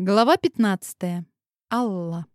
Глава 15. Алла.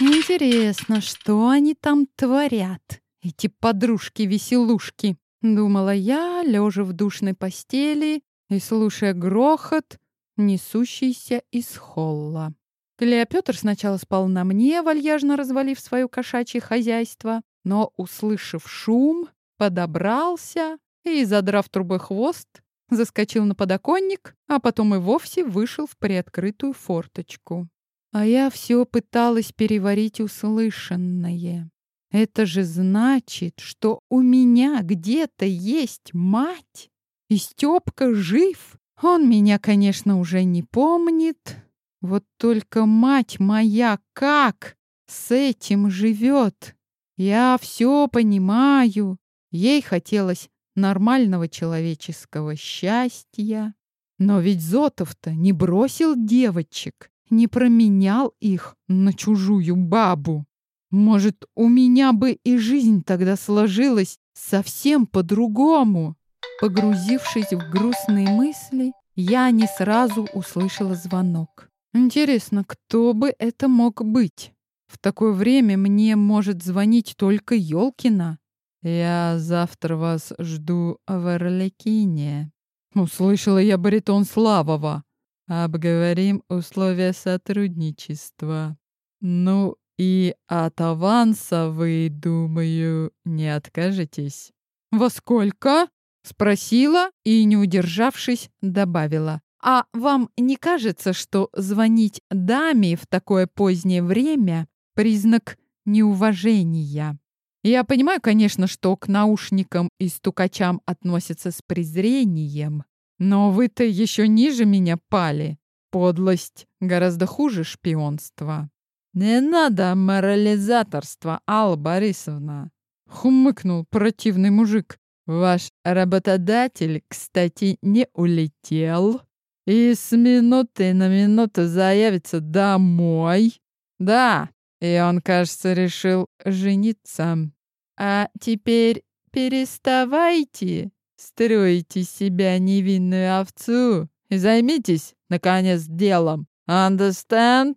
Интересно, что они там творят, эти подружки-веселушки? Думала я, лежа в душной постели и слушая грохот, несущийся из холла. Клеопётр сначала спал на мне, вальяжно развалив свое кошачье хозяйство, но, услышав шум, подобрался и, задрав трубой хвост, заскочил на подоконник, а потом и вовсе вышел в приоткрытую форточку. А я все пыталась переварить услышанное. Это же значит, что у меня где-то есть мать, и Степка жив. Он меня, конечно, уже не помнит. Вот только мать моя как с этим живет? Я все понимаю. Ей хотелось нормального человеческого счастья. Но ведь Зотов-то не бросил девочек, не променял их на чужую бабу. Может, у меня бы и жизнь тогда сложилась совсем по-другому. Погрузившись в грустные мысли, я не сразу услышала звонок. Интересно, кто бы это мог быть? В такое время мне может звонить только Ёлкина. «Я завтра вас жду в Орликине». Услышала я баритон Славова. «Обговорим условия сотрудничества. Ну и от аванса вы, думаю, не откажетесь». «Во сколько?» — спросила и, не удержавшись, добавила. «А вам не кажется, что звонить даме в такое позднее время — признак неуважения?» Я понимаю, конечно, что к наушникам и стукачам относятся с презрением, но вы-то еще ниже меня пали. Подлость гораздо хуже шпионства. Не надо морализаторства, Алла Борисовна. Хмыкнул противный мужик. Ваш работодатель, кстати, не улетел и с минуты на минуту заявится домой. Да, и он, кажется, решил жениться. А теперь переставайте строить из себя невинную овцу и займитесь, наконец, делом. Understand?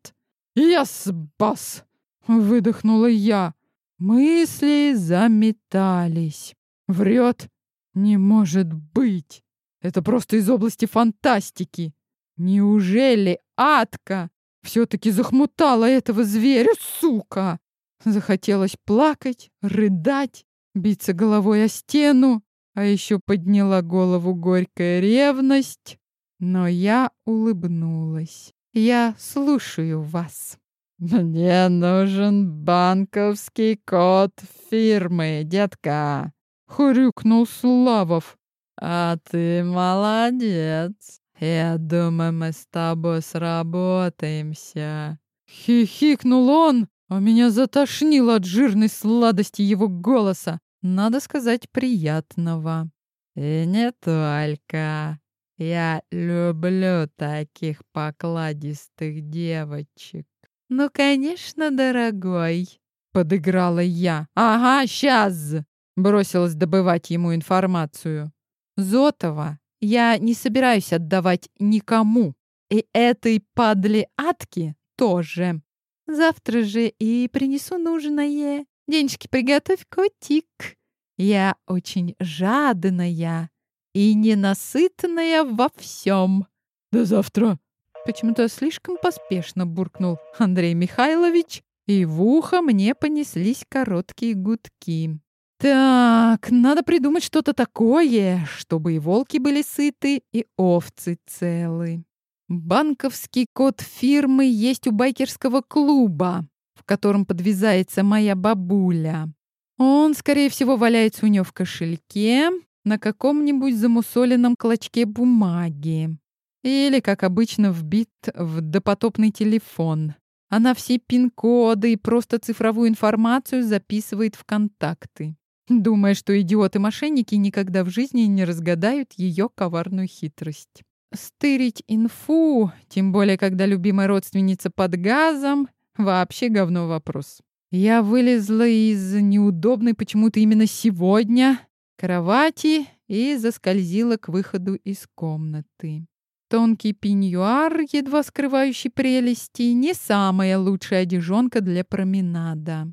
Yes, boss! Выдохнула я. Мысли заметались. Врет? Не может быть. Это просто из области фантастики. Неужели Атка все-таки захмутала этого зверя, сука. Захотелось плакать, рыдать, биться головой о стену, а еще подняла голову горькая ревность. Но я улыбнулась. Я слушаю вас. Мне нужен банковский код фирмы, детка. Хрюкнул Славов. А ты молодец. «Я думаю, мы с тобой сработаемся». Хихикнул он, а меня затошнило от жирной сладости его голоса. Надо сказать, приятного. И не только. Я люблю таких покладистых девочек. Ну, конечно, дорогой, подыграла я. Ага, сейчас. Бросилась добывать ему информацию. Зотова я не собираюсь отдавать никому. И этой падле Атки тоже. Завтра же и принесу нужное. Денежки приготовь, котик. Я очень жадная и ненасытная во всем. До завтра. Почему-то слишком поспешно буркнул Андрей Михайлович, и в ухо мне понеслись короткие гудки. Так, надо придумать что-то такое, чтобы и волки были сыты, и овцы целы. Банковский код фирмы есть у байкерского клуба, в котором подвязается моя бабуля. Он, скорее всего, валяется у нее в кошельке на каком-нибудь замусоленном клочке бумаги. Или, как обычно, вбит в допотопный телефон. Она все пин-коды и просто цифровую информацию записывает в контакты думая, что идиоты-мошенники никогда в жизни не разгадают ее коварную хитрость. Стырить инфу, тем более, когда любимая родственница под газом, вообще говно вопрос. Я вылезла из неудобной почему-то именно сегодня кровати и заскользила к выходу из комнаты. Тонкий пеньюар, едва скрывающий прелести, не самая лучшая одежонка для променада.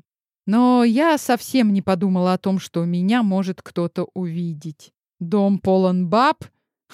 Но я совсем не подумала о том, что меня может кто-то увидеть. Дом полон баб,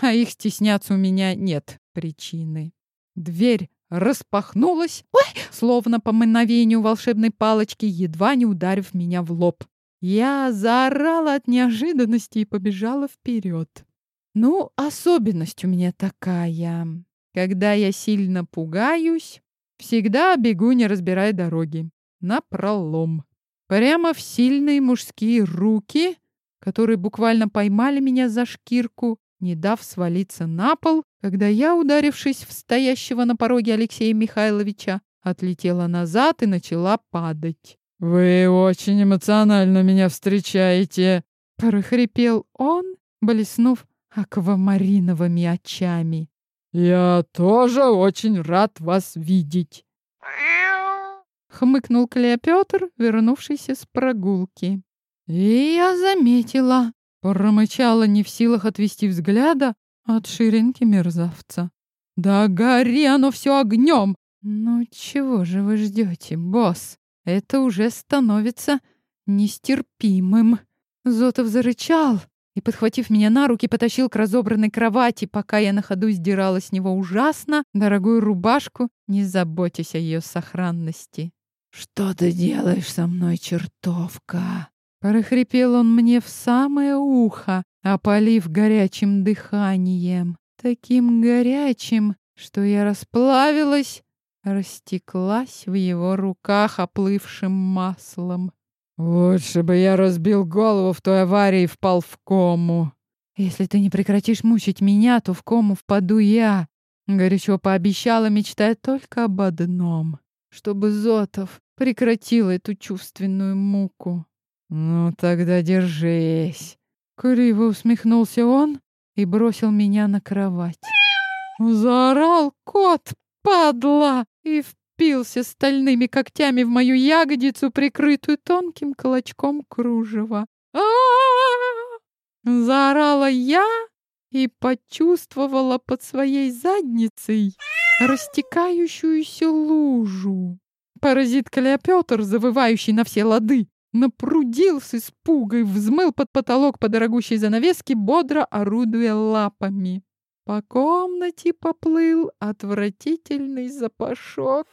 а их стесняться у меня нет причины. Дверь распахнулась, Ой! словно по мгновению волшебной палочки, едва не ударив меня в лоб. Я заорала от неожиданности и побежала вперед. Ну, особенность у меня такая. Когда я сильно пугаюсь, всегда бегу, не разбирая дороги. На пролом. Прямо в сильные мужские руки, которые буквально поймали меня за шкирку, не дав свалиться на пол, когда я, ударившись в стоящего на пороге Алексея Михайловича, отлетела назад и начала падать. «Вы очень эмоционально меня встречаете», — прохрипел он, блеснув аквамариновыми очами. «Я тоже очень рад вас видеть!» Хмыкнул Клеопетр, вернувшийся с прогулки. И я заметила, промычала не в силах отвести взгляда от ширинки мерзавца. «Да гори оно все огнем!» «Ну чего же вы ждете, босс? Это уже становится нестерпимым!» Зотов зарычал, и, подхватив меня на руки, потащил к разобранной кровати, пока я на ходу сдирала с него ужасно дорогую рубашку, не заботясь о ее сохранности. «Что ты делаешь со мной, чертовка?» Прохрипел он мне в самое ухо, опалив горячим дыханием. Таким горячим, что я расплавилась, растеклась в его руках оплывшим маслом. Лучше бы я разбил голову в той аварии и впал в кому. Если ты не прекратишь мучить меня, то в кому впаду я. Горячо пообещала, мечтая только об одном. Чтобы Зотов прекратил эту чувственную муку. Ну тогда держись. Криво усмехнулся он и бросил меня на кровать. Заорал кот, падла, и впился стальными когтями в мою ягодицу, прикрытую тонким клочком кружева. а Заорала я и почувствовала под своей задницей растекающуюся лужу. Паразит Клеопетр, завывающий на все лады, напрудил с испугой, взмыл под потолок по дорогущей занавеске, бодро орудуя лапами. По комнате поплыл отвратительный запашок.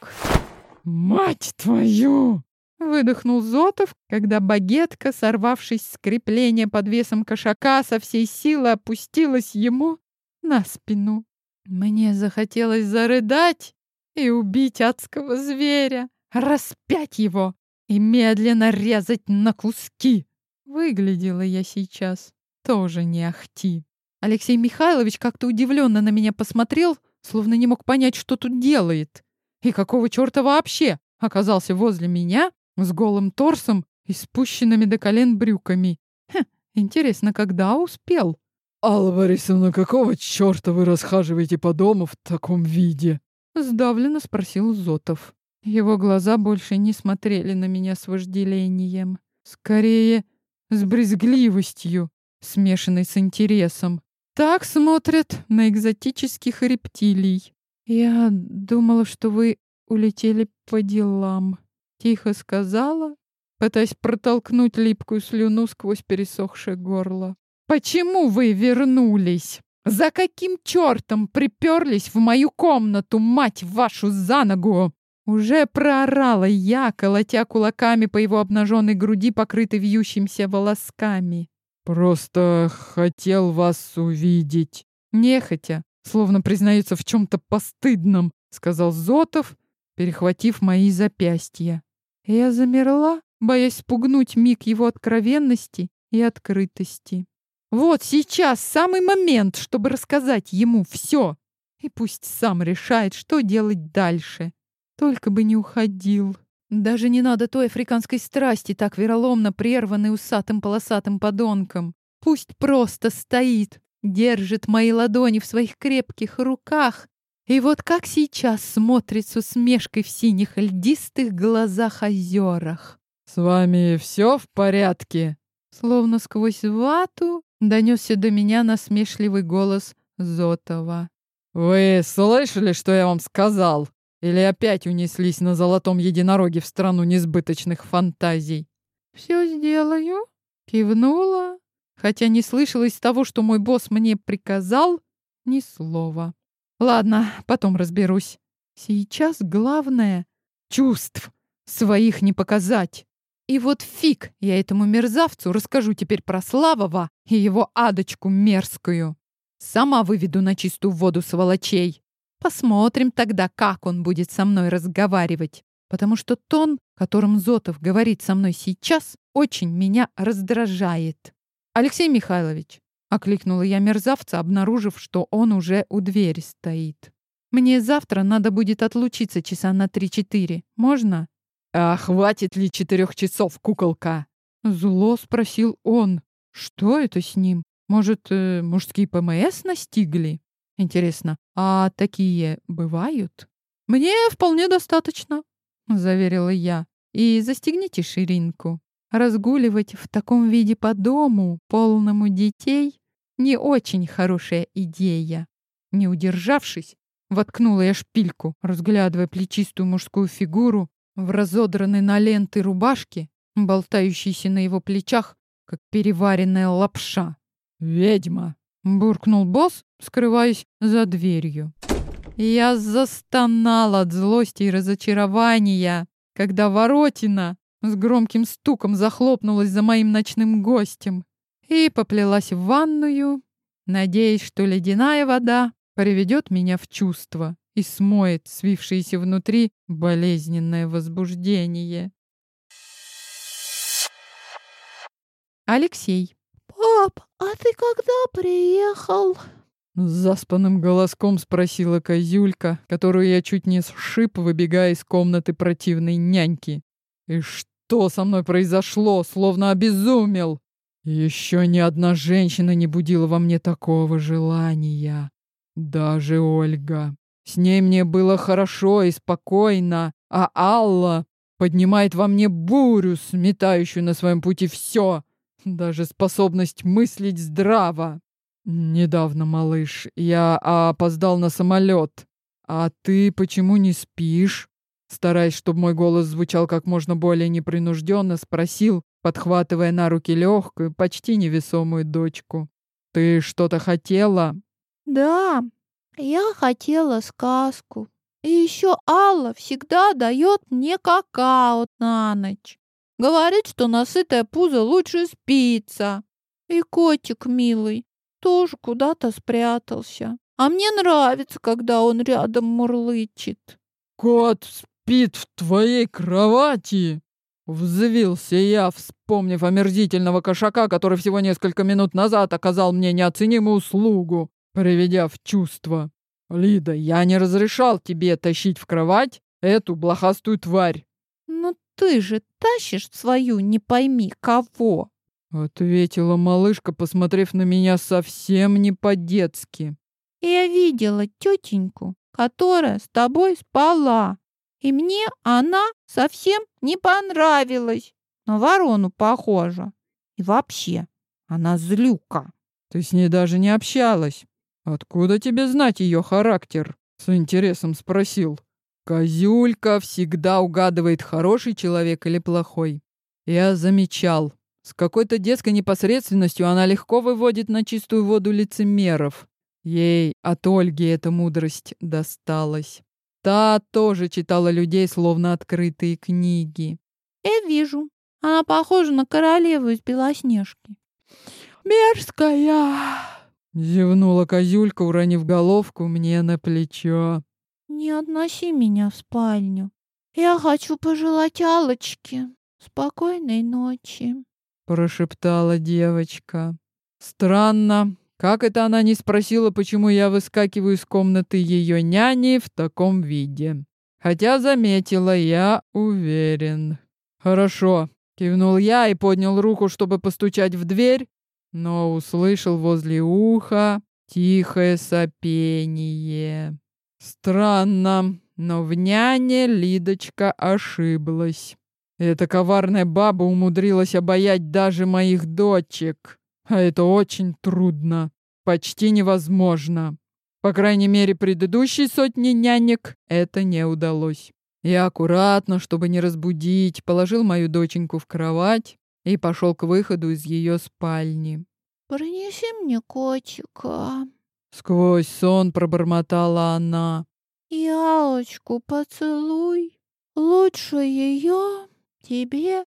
«Мать твою!» — выдохнул Зотов, когда багетка, сорвавшись с крепления под весом кошака, со всей силы опустилась ему на спину. Мне захотелось зарыдать и убить адского зверя, распять его и медленно резать на куски. Выглядела я сейчас тоже не ахти. Алексей Михайлович как-то удивленно на меня посмотрел, словно не мог понять, что тут делает. И какого черта вообще оказался возле меня с голым торсом и спущенными до колен брюками. Хм, интересно, когда успел? «Алла Борисовна, какого черта вы расхаживаете по дому в таком виде?» Сдавленно спросил Зотов. Его глаза больше не смотрели на меня с вожделением. Скорее, с брезгливостью, смешанной с интересом. Так смотрят на экзотических рептилий. Я думала, что вы улетели по делам. Тихо сказала, пытаясь протолкнуть липкую слюну сквозь пересохшее горло. Почему вы вернулись? За каким чертом приперлись в мою комнату, мать вашу, за ногу? Уже проорала я, колотя кулаками по его обнаженной груди, покрытой вьющимся волосками. «Просто хотел вас увидеть». «Нехотя, словно признается в чем-то постыдном», — сказал Зотов, перехватив мои запястья. Я замерла, боясь спугнуть миг его откровенности и открытости. Вот сейчас самый момент, чтобы рассказать ему все. И пусть сам решает, что делать дальше. Только бы не уходил. Даже не надо той африканской страсти, так вероломно прерванной усатым полосатым подонком. Пусть просто стоит, держит мои ладони в своих крепких руках, и вот как сейчас смотрит с усмешкой в синих льдистых глазах-озерах. «С вами все в порядке?» Словно сквозь вату донесся до меня насмешливый голос Зотова. «Вы слышали, что я вам сказал? Или опять унеслись на золотом единороге в страну несбыточных фантазий?» «Все сделаю», — кивнула, хотя не слышала из того, что мой босс мне приказал, ни слова. «Ладно, потом разберусь. Сейчас главное — чувств своих не показать. И вот фиг я этому мерзавцу расскажу теперь про Славова и его адочку мерзкую. Сама выведу на чистую воду сволочей. Посмотрим тогда, как он будет со мной разговаривать. Потому что тон, которым Зотов говорит со мной сейчас, очень меня раздражает. «Алексей Михайлович», — окликнула я мерзавца, обнаружив, что он уже у двери стоит. «Мне завтра надо будет отлучиться часа на три-четыре. Можно?» «А хватит ли четырех часов, куколка?» Зло спросил он. «Что это с ним? Может, э, мужские ПМС настигли? Интересно, а такие бывают?» «Мне вполне достаточно», — заверила я. «И застегните ширинку. Разгуливать в таком виде по дому, полному детей, не очень хорошая идея». Не удержавшись, воткнула я шпильку, разглядывая плечистую мужскую фигуру, в разодранной на ленты рубашке, болтающейся на его плечах, как переваренная лапша. «Ведьма!» — буркнул босс, скрываясь за дверью. Я застонал от злости и разочарования, когда воротина с громким стуком захлопнулась за моим ночным гостем и поплелась в ванную, надеясь, что ледяная вода приведет меня в чувство и смоет свившееся внутри болезненное возбуждение. Алексей. «Пап, а ты когда приехал?» С заспанным голоском спросила козюлька, которую я чуть не сшиб, выбегая из комнаты противной няньки. «И что со мной произошло? Словно обезумел!» Еще ни одна женщина не будила во мне такого желания. Даже Ольга. С ней мне было хорошо и спокойно, а Алла поднимает во мне бурю, сметающую на своем пути все, даже способность мыслить здраво. Недавно, малыш, я опоздал на самолет. А ты почему не спишь? Стараясь, чтобы мой голос звучал как можно более непринужденно, спросил, подхватывая на руки легкую, почти невесомую дочку. Ты что-то хотела? Да, я хотела сказку. И еще Алла всегда дает мне какао на ночь. Говорит, что насытое пузо лучше спится. И котик милый тоже куда-то спрятался. А мне нравится, когда он рядом мурлычет. Кот спит в твоей кровати? Взвился я, вспомнив омерзительного кошака, который всего несколько минут назад оказал мне неоценимую услугу приведя в чувство. «Лида, я не разрешал тебе тащить в кровать эту блохастую тварь!» «Но ты же тащишь свою не пойми кого!» Ответила малышка, посмотрев на меня совсем не по-детски. «Я видела тетеньку, которая с тобой спала, и мне она совсем не понравилась. На ворону похожа. И вообще, она злюка». «Ты с ней даже не общалась?» «Откуда тебе знать ее характер?» — с интересом спросил. «Козюлька всегда угадывает, хороший человек или плохой. Я замечал. С какой-то детской непосредственностью она легко выводит на чистую воду лицемеров. Ей от Ольги эта мудрость досталась. Та тоже читала людей, словно открытые книги. «Я вижу. Она похожа на королеву из Белоснежки». «Мерзкая!» Зевнула козюлька, уронив головку мне на плечо. «Не относи меня в спальню. Я хочу пожелать Алочке спокойной ночи», — прошептала девочка. «Странно, как это она не спросила, почему я выскакиваю из комнаты ее няни в таком виде? Хотя заметила, я уверен». «Хорошо», — кивнул я и поднял руку, чтобы постучать в дверь, но услышал возле уха тихое сопение. Странно, но в няне Лидочка ошиблась. Эта коварная баба умудрилась обаять даже моих дочек. А это очень трудно, почти невозможно. По крайней мере, предыдущей сотне нянек это не удалось. Я аккуратно, чтобы не разбудить, положил мою доченьку в кровать и пошел к выходу из ее спальни. «Принеси мне котика». Сквозь сон пробормотала она. «Ялочку поцелуй. Лучше ее тебе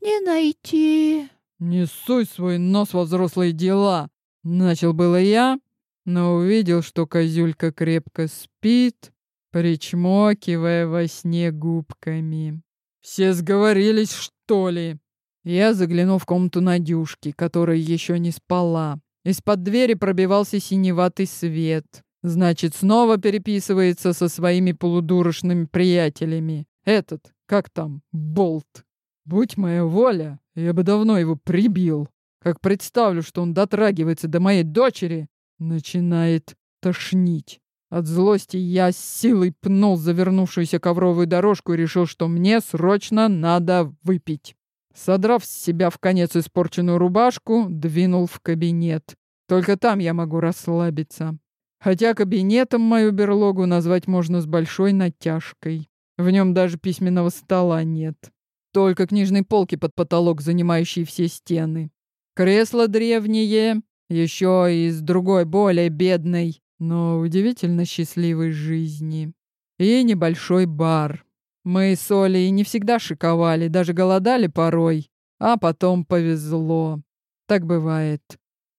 не найти». «Не суй свой нос во взрослые дела!» Начал было я, но увидел, что козюлька крепко спит, причмокивая во сне губками. «Все сговорились, что ли?» Я заглянул в комнату Надюшки, которая еще не спала. Из-под двери пробивался синеватый свет. Значит, снова переписывается со своими полудурочными приятелями. Этот, как там, Болт. Будь моя воля, я бы давно его прибил. Как представлю, что он дотрагивается до моей дочери, начинает тошнить. От злости я с силой пнул завернувшуюся ковровую дорожку и решил, что мне срочно надо выпить. Содрав с себя в конец испорченную рубашку, двинул в кабинет. Только там я могу расслабиться. Хотя кабинетом мою берлогу назвать можно с большой натяжкой. В нем даже письменного стола нет. Только книжные полки под потолок, занимающие все стены. Кресло древнее, еще из другой, более бедной, но удивительно счастливой жизни. И небольшой бар. Мы с Олей не всегда шиковали, даже голодали порой, а потом повезло. Так бывает.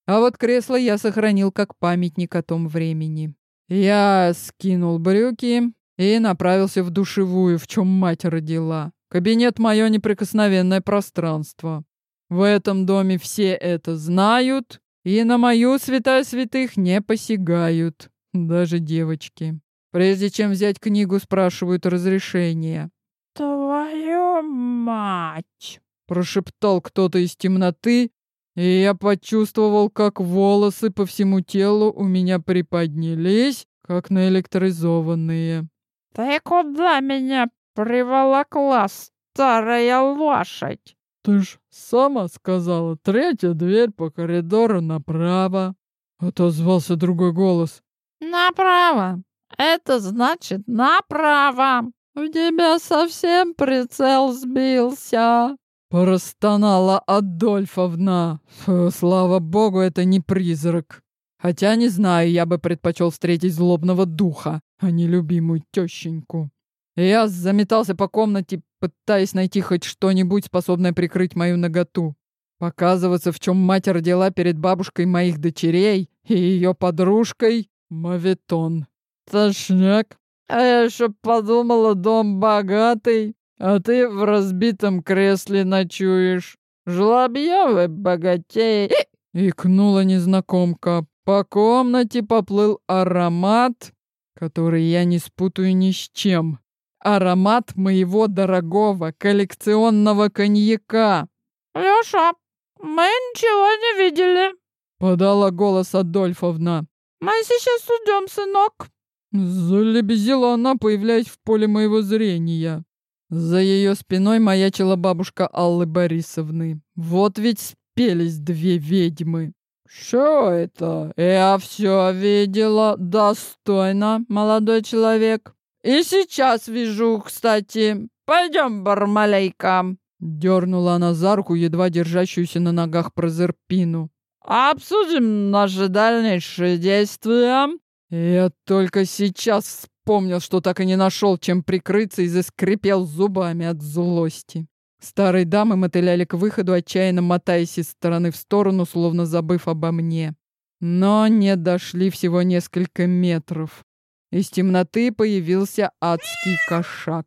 А вот кресло я сохранил как памятник о том времени. Я скинул брюки и направился в душевую, в чем мать родила. Кабинет — мое неприкосновенное пространство. В этом доме все это знают, и на мою святая святых не посягают, даже девочки. Прежде чем взять книгу, спрашивают разрешения. «Твою мать!» — прошептал кто-то из темноты, и я почувствовал, как волосы по всему телу у меня приподнялись, как наэлектризованные. «Ты куда меня приволокла, старая лошадь?» «Ты ж сама сказала, третья дверь по коридору направо», — отозвался другой голос. «Направо. Это значит направо. У тебя совсем прицел сбился». Простонала Адольфовна. Фу, слава богу, это не призрак. Хотя, не знаю, я бы предпочел встретить злобного духа, а не любимую тещеньку. Я заметался по комнате, пытаясь найти хоть что-нибудь, способное прикрыть мою наготу. Показываться, в чем мать родила перед бабушкой моих дочерей и ее подружкой — моветон. Точняк. А я еще подумала, дом богатый, а ты в разбитом кресле ночуешь. Жлобьёвы богатей. Икнула незнакомка. По комнате поплыл аромат, который я не спутаю ни с чем. Аромат моего дорогого коллекционного коньяка. «Лёша, мы ничего не видели», — подала голос Адольфовна. «Мы сейчас уйдем, сынок». Залебезила она, появляясь в поле моего зрения. За ее спиной маячила бабушка Аллы Борисовны. Вот ведь спелись две ведьмы. «Что это? Я все видела. Достойно, молодой человек. И сейчас вижу, кстати. Пойдем, Бармалейка!» Дернула она за руку, едва держащуюся на ногах Прозерпину. «Обсудим наши дальнейшие действия». Я только сейчас вспомнил, что так и не нашел, чем прикрыться, и заскрипел зубами от злости. Старые дамы мотыляли к выходу, отчаянно мотаясь из стороны в сторону, словно забыв обо мне. Но не дошли всего несколько метров. Из темноты появился адский кошак.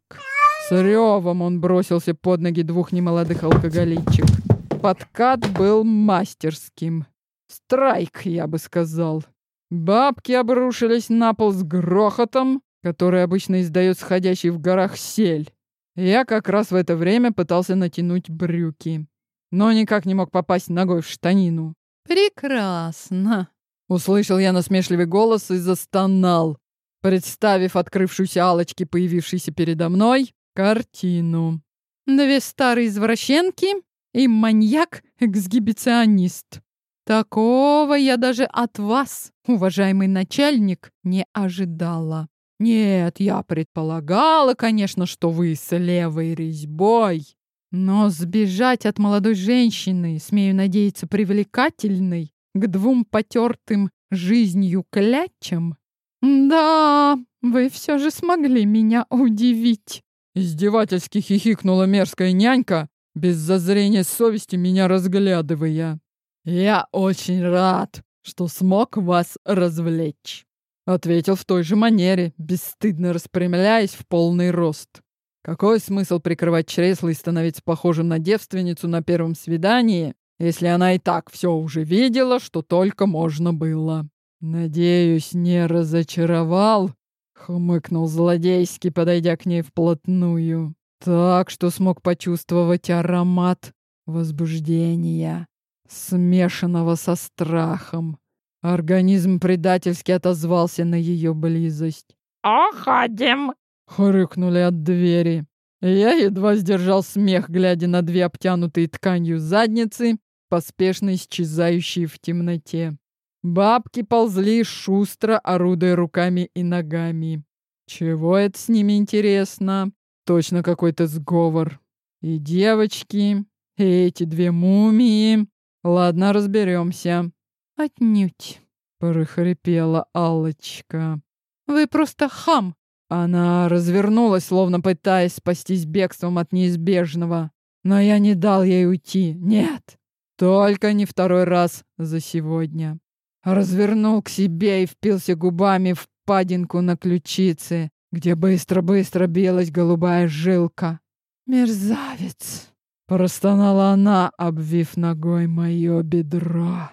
С ревом он бросился под ноги двух немолодых алкоголичек. Подкат был мастерским. Страйк, я бы сказал. Бабки обрушились на пол с грохотом, который обычно издает сходящий в горах сель. Я как раз в это время пытался натянуть брюки, но никак не мог попасть ногой в штанину. «Прекрасно!» — услышал я насмешливый голос и застонал, представив открывшуюся алочки, появившейся передо мной, картину. Две старые извращенки и маньяк-эксгибиционист. Такого я даже от вас, уважаемый начальник, не ожидала. Нет, я предполагала, конечно, что вы с левой резьбой. Но сбежать от молодой женщины, смею надеяться, привлекательной, к двум потертым жизнью клячам? Да, вы все же смогли меня удивить. Издевательски хихикнула мерзкая нянька, без зазрения совести меня разглядывая. «Я очень рад, что смог вас развлечь», — ответил в той же манере, бесстыдно распрямляясь в полный рост. Какой смысл прикрывать чресло и становиться похожим на девственницу на первом свидании, если она и так все уже видела, что только можно было? «Надеюсь, не разочаровал?» — хмыкнул злодейски, подойдя к ней вплотную. Так что смог почувствовать аромат возбуждения смешанного со страхом. Организм предательски отозвался на ее близость. «Уходим!» — хрюкнули от двери. Я едва сдержал смех, глядя на две обтянутые тканью задницы, поспешно исчезающие в темноте. Бабки ползли шустро, орудуя руками и ногами. Чего это с ними интересно? Точно какой-то сговор. И девочки, и эти две мумии. Ладно, разберемся. Отнюдь, прохрипела Аллочка. Вы просто хам. Она развернулась, словно пытаясь спастись бегством от неизбежного. Но я не дал ей уйти. Нет. Только не второй раз за сегодня. Развернул к себе и впился губами в падинку на ключице, где быстро-быстро билась голубая жилка. «Мерзавец!» Простонала она, обвив ногой мое бедро.